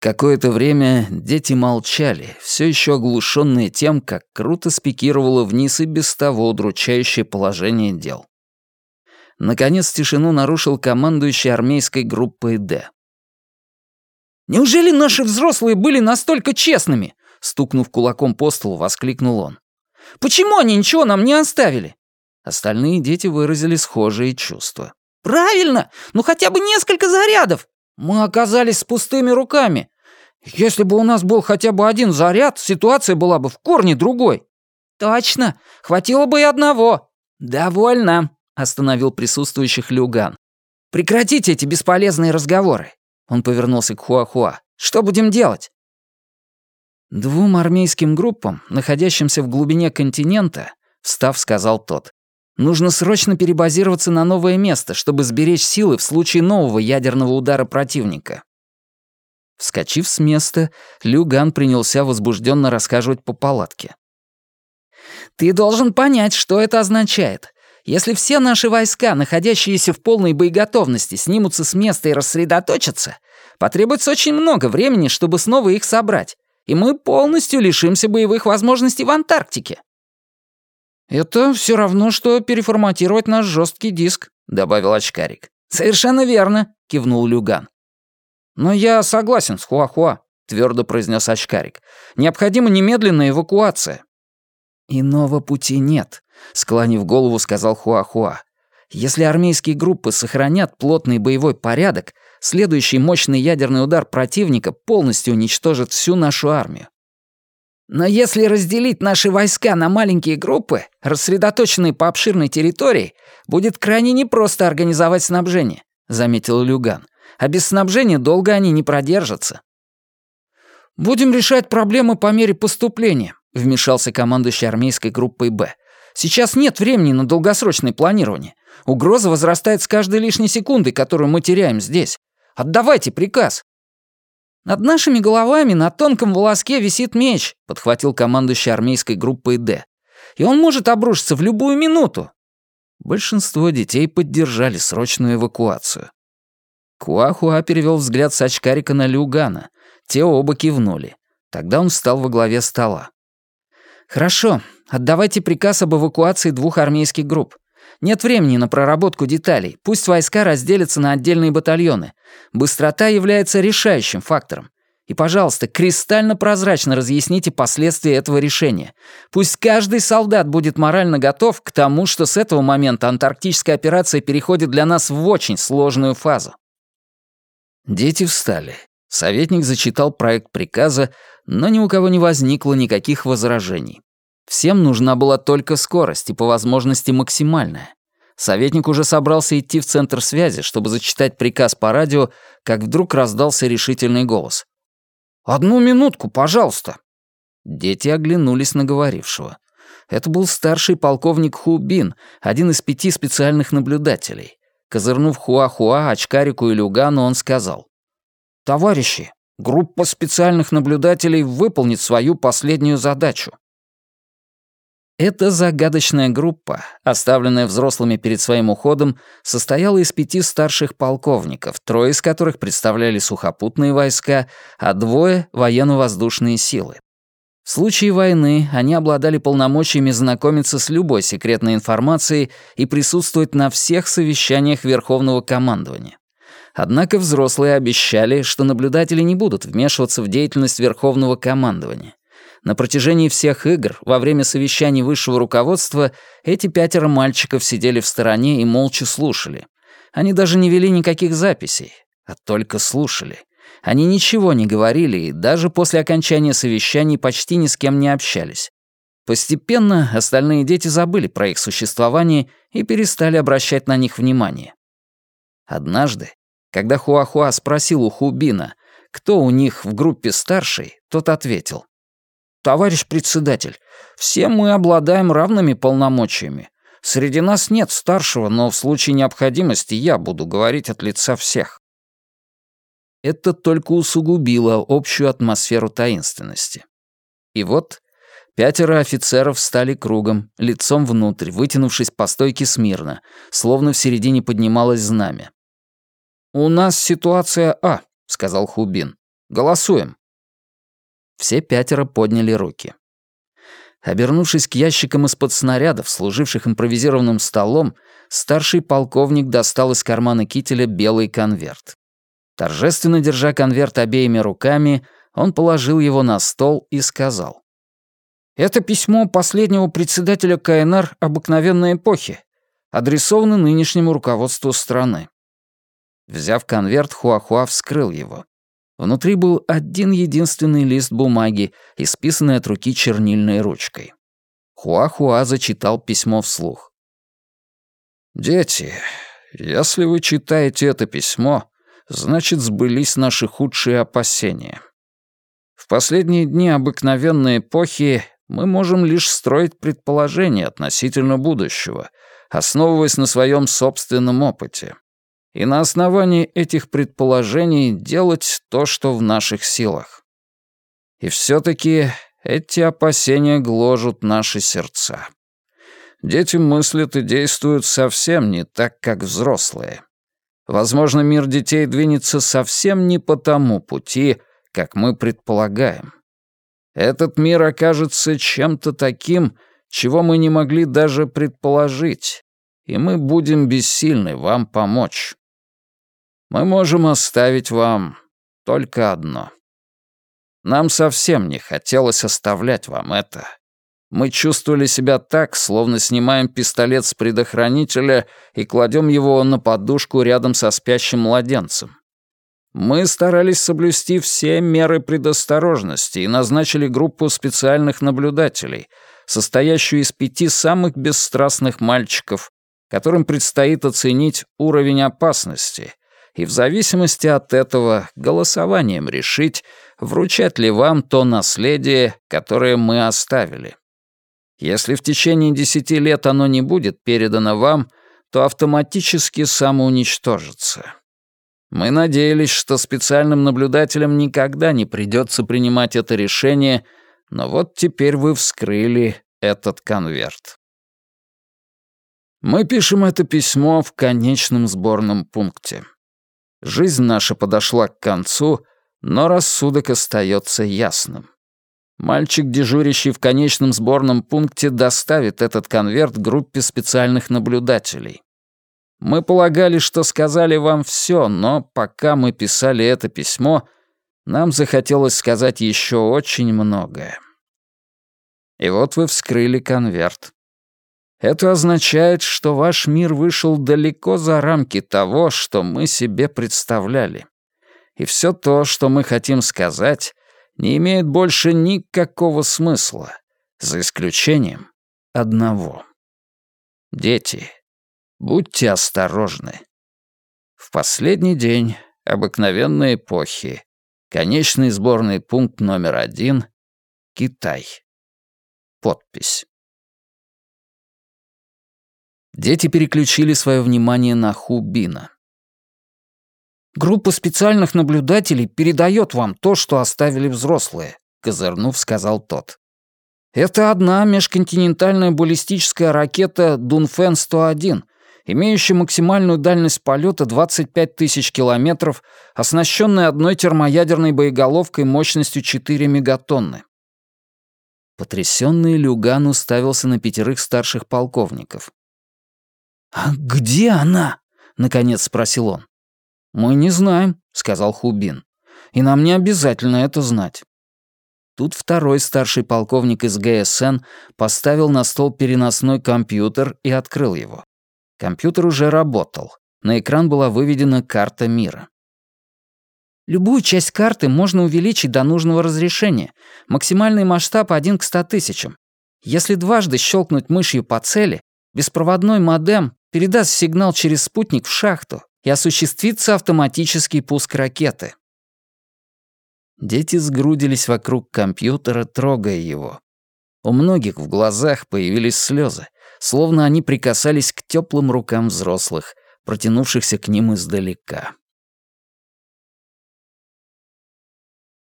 Какое-то время дети молчали, все еще оглушенные тем, как круто спикировало вниз и без того удручающее положение дел. Наконец тишину нарушил командующий армейской группой «Д». «Неужели наши взрослые были настолько честными?» Стукнув кулаком по столу, воскликнул он. «Почему они ничего нам не оставили?» Остальные дети выразили схожие чувства. «Правильно! Ну хотя бы несколько зарядов! Мы оказались с пустыми руками. Если бы у нас был хотя бы один заряд, ситуация была бы в корне другой». «Точно! Хватило бы и одного!» «Довольно!» — остановил присутствующих Люган. «Прекратите эти бесполезные разговоры!» Он повернулся к Хуахуа. «Что будем делать?» Двум армейским группам, находящимся в глубине континента, встав, сказал тот, нужно срочно перебазироваться на новое место, чтобы сберечь силы в случае нового ядерного удара противника. Вскочив с места, Люган принялся возбужденно рассказывать по палатке. «Ты должен понять, что это означает. Если все наши войска, находящиеся в полной боеготовности, снимутся с места и рассредоточатся, потребуется очень много времени, чтобы снова их собрать и мы полностью лишимся боевых возможностей в Антарктике». «Это все равно, что переформатировать наш жесткий диск», — добавил очкарик. «Совершенно верно», — кивнул Люган. «Но я согласен с Хуахуа», — твердо произнес очкарик. «Необходима немедленная эвакуация». «Иного пути нет», — склонив голову, сказал Хуахуа. «Если армейские группы сохранят плотный боевой порядок, следующий мощный ядерный удар противника полностью уничтожит всю нашу армию. Но если разделить наши войска на маленькие группы, рассредоточенные по обширной территории, будет крайне непросто организовать снабжение, заметил Люган. А без снабжения долго они не продержатся. Будем решать проблемы по мере поступления, вмешался командующий армейской группой «Б». Сейчас нет времени на долгосрочное планирование. Угроза возрастает с каждой лишней секундой, которую мы теряем здесь. Отдавайте приказ!» «Над нашими головами на тонком волоске висит меч», — подхватил командующий армейской группой «Д». «И он может обрушиться в любую минуту». Большинство детей поддержали срочную эвакуацию. Куахуа перевел взгляд с очкарика на Люгана. Те оба кивнули. Тогда он встал во главе стола. «Хорошо, отдавайте приказ об эвакуации двух армейских групп. Нет времени на проработку деталей. Пусть войска разделятся на отдельные батальоны. Быстрота является решающим фактором. И, пожалуйста, кристально прозрачно разъясните последствия этого решения. Пусть каждый солдат будет морально готов к тому, что с этого момента антарктическая операция переходит для нас в очень сложную фазу. Дети встали. Советник зачитал проект приказа, но ни у кого не возникло никаких возражений. Всем нужна была только скорость и по возможности максимальная. Советник уже собрался идти в центр связи, чтобы зачитать приказ по радио, как вдруг раздался решительный голос. «Одну минутку, пожалуйста!» Дети оглянулись на говорившего. Это был старший полковник Хубин, один из пяти специальных наблюдателей. Козырнув Хуахуа, Очкарику и Люгану, он сказал. «Товарищи, группа специальных наблюдателей выполнит свою последнюю задачу. Эта загадочная группа, оставленная взрослыми перед своим уходом, состояла из пяти старших полковников, трое из которых представляли сухопутные войска, а двое — военно-воздушные силы. В случае войны они обладали полномочиями знакомиться с любой секретной информацией и присутствовать на всех совещаниях Верховного командования. Однако взрослые обещали, что наблюдатели не будут вмешиваться в деятельность Верховного командования. На протяжении всех игр, во время совещаний высшего руководства, эти пятеро мальчиков сидели в стороне и молча слушали. Они даже не вели никаких записей, а только слушали. Они ничего не говорили и даже после окончания совещаний почти ни с кем не общались. Постепенно остальные дети забыли про их существование и перестали обращать на них внимание. Однажды, когда Хуахуа спросил у Хубина, кто у них в группе старший, тот ответил. «Товарищ председатель, все мы обладаем равными полномочиями. Среди нас нет старшего, но в случае необходимости я буду говорить от лица всех». Это только усугубило общую атмосферу таинственности. И вот пятеро офицеров стали кругом, лицом внутрь, вытянувшись по стойке смирно, словно в середине поднималось знамя. «У нас ситуация А», — сказал Хубин. Голосуем». Все пятеро подняли руки. Обернувшись к ящикам из-под снарядов, служивших импровизированным столом, старший полковник достал из кармана кителя белый конверт. Торжественно держа конверт обеими руками, он положил его на стол и сказал. «Это письмо последнего председателя КНР обыкновенной эпохи, адресовано нынешнему руководству страны». Взяв конверт, Хуахуа вскрыл его. Внутри был один единственный лист бумаги, исписанный от руки чернильной ручкой. Хуахуа зачитал письмо вслух. «Дети, если вы читаете это письмо, значит, сбылись наши худшие опасения. В последние дни обыкновенной эпохи мы можем лишь строить предположения относительно будущего, основываясь на своем собственном опыте и на основании этих предположений делать то, что в наших силах. И все-таки эти опасения гложут наши сердца. Дети мыслят и действуют совсем не так, как взрослые. Возможно, мир детей двинется совсем не по тому пути, как мы предполагаем. Этот мир окажется чем-то таким, чего мы не могли даже предположить, и мы будем бессильны вам помочь. Мы можем оставить вам только одно. Нам совсем не хотелось оставлять вам это. Мы чувствовали себя так, словно снимаем пистолет с предохранителя и кладем его на подушку рядом со спящим младенцем. Мы старались соблюсти все меры предосторожности и назначили группу специальных наблюдателей, состоящую из пяти самых бесстрастных мальчиков, которым предстоит оценить уровень опасности и в зависимости от этого голосованием решить, вручать ли вам то наследие, которое мы оставили. Если в течение десяти лет оно не будет передано вам, то автоматически самоуничтожится. Мы надеялись, что специальным наблюдателям никогда не придется принимать это решение, но вот теперь вы вскрыли этот конверт. Мы пишем это письмо в конечном сборном пункте. Жизнь наша подошла к концу, но рассудок остается ясным. Мальчик, дежурящий в конечном сборном пункте, доставит этот конверт группе специальных наблюдателей. Мы полагали, что сказали вам все, но пока мы писали это письмо, нам захотелось сказать еще очень многое. И вот вы вскрыли конверт. Это означает, что ваш мир вышел далеко за рамки того, что мы себе представляли. И все то, что мы хотим сказать, не имеет больше никакого смысла, за исключением одного. Дети, будьте осторожны. В последний день обыкновенной эпохи конечный сборный пункт номер один — Китай. Подпись. Дети переключили свое внимание на Хубина. «Группа специальных наблюдателей передает вам то, что оставили взрослые», — козырнув, сказал тот. «Это одна межконтинентальная баллистическая ракета «Дунфен-101», имеющая максимальную дальность полета 25 тысяч километров, оснащенная одной термоядерной боеголовкой мощностью 4 мегатонны. Потрясенный Люган уставился на пятерых старших полковников. «А где она?» — наконец спросил он. «Мы не знаем», — сказал Хубин. «И нам не обязательно это знать». Тут второй старший полковник из ГСН поставил на стол переносной компьютер и открыл его. Компьютер уже работал. На экран была выведена карта мира. Любую часть карты можно увеличить до нужного разрешения. Максимальный масштаб 1 к 100 тысячам. Если дважды щелкнуть мышью по цели, беспроводной модем передаст сигнал через спутник в шахту и осуществится автоматический пуск ракеты. Дети сгрудились вокруг компьютера, трогая его. У многих в глазах появились слезы, словно они прикасались к теплым рукам взрослых, протянувшихся к ним издалека.